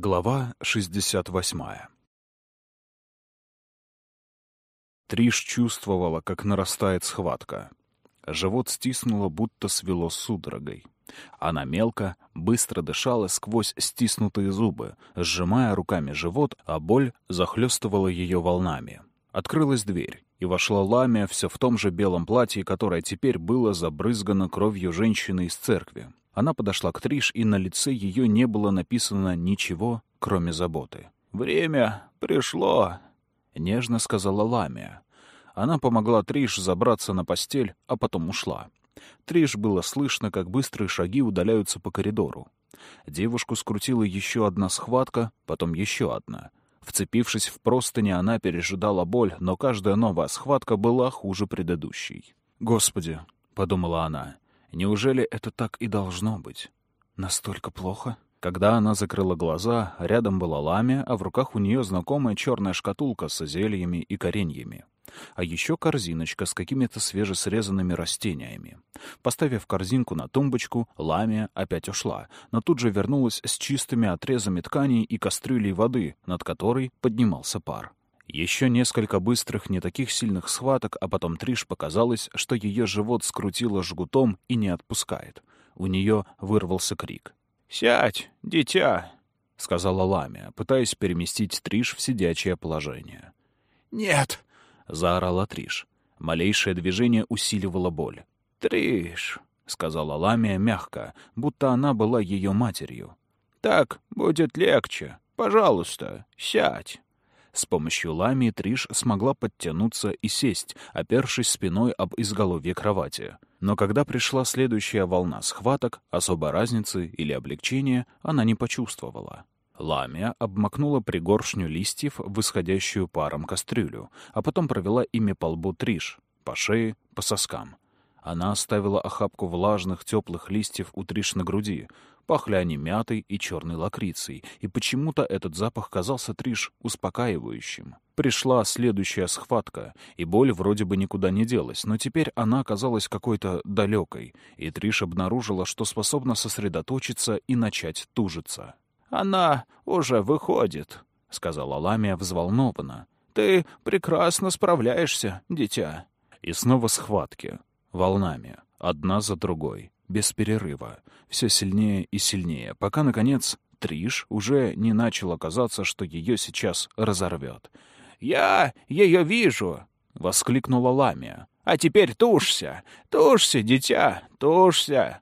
Глава 68 Триш чувствовала, как нарастает схватка. Живот стиснуло, будто свело судорогой. Она мелко, быстро дышала сквозь стиснутые зубы, сжимая руками живот, а боль захлестывала ее волнами. Открылась дверь, и вошла Ламия все в том же белом платье, которое теперь было забрызгано кровью женщины из церкви. Она подошла к Триш, и на лице ее не было написано ничего, кроме заботы. «Время пришло», — нежно сказала Ламия. Она помогла Триш забраться на постель, а потом ушла. Триш было слышно, как быстрые шаги удаляются по коридору. Девушку скрутила еще одна схватка, потом еще одна. Вцепившись в простыни, она пережидала боль, но каждая новая схватка была хуже предыдущей. «Господи», — подумала она, — Неужели это так и должно быть? Настолько плохо? Когда она закрыла глаза, рядом была ламя, а в руках у нее знакомая черная шкатулка с зельями и кореньями. А еще корзиночка с какими-то свежесрезанными растениями. Поставив корзинку на тумбочку, ламия опять ушла, но тут же вернулась с чистыми отрезами тканей и кастрюлей воды, над которой поднимался пар. Еще несколько быстрых, не таких сильных схваток, а потом Триш показалось, что ее живот скрутило жгутом и не отпускает. У нее вырвался крик. «Сядь, дитя!» — сказала Ламия, пытаясь переместить Триш в сидячее положение. «Нет!» — заорала Триш. Малейшее движение усиливало боль. «Триш!» — сказала Ламия мягко, будто она была ее матерью. «Так будет легче. Пожалуйста, сядь!» С помощью ламии Триш смогла подтянуться и сесть, опершись спиной об изголовье кровати. Но когда пришла следующая волна схваток, особой разницы или облегчения она не почувствовала. Ламия обмакнула пригоршню листьев в исходящую паром кастрюлю, а потом провела ими по лбу Триш, по шее, по соскам. Она оставила охапку влажных теплых листьев у Триш на груди, Пахли они мятой и черной лакрицей, и почему-то этот запах казался Триш успокаивающим. Пришла следующая схватка, и боль вроде бы никуда не делась, но теперь она оказалась какой-то далекой, и Триш обнаружила, что способна сосредоточиться и начать тужиться. «Она уже выходит», — сказала Ламия взволнованно. «Ты прекрасно справляешься, дитя». И снова схватки. Волнами. Одна за другой без перерыва, все сильнее и сильнее, пока, наконец, Триш уже не начало казаться, что ее сейчас разорвет. «Я ее вижу!» — воскликнула Ламия. «А теперь тушься! Тушься, дитя! Тушься!»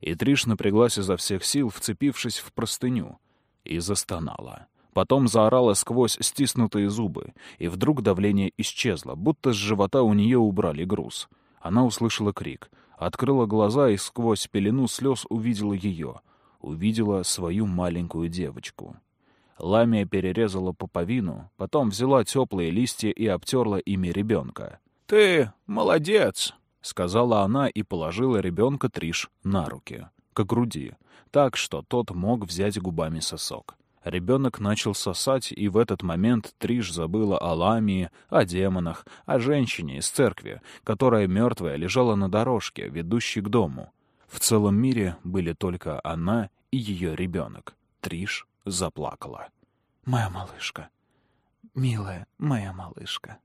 И Триш напряглась изо всех сил, вцепившись в простыню, и застонала. Потом заорала сквозь стиснутые зубы, и вдруг давление исчезло, будто с живота у нее убрали груз. Она услышала крик — Открыла глаза и сквозь пелену слез увидела ее. Увидела свою маленькую девочку. Ламия перерезала пуповину, потом взяла теплые листья и обтерла ими ребенка. «Ты молодец!» — сказала она и положила ребенка Триш на руки, к груди, так что тот мог взять губами сосок. Ребенок начал сосать, и в этот момент Триш забыла о Ламии, о демонах, о женщине из церкви, которая мертвая лежала на дорожке, ведущей к дому. В целом мире были только она и ее ребенок. Триш заплакала. «Моя малышка, милая моя малышка».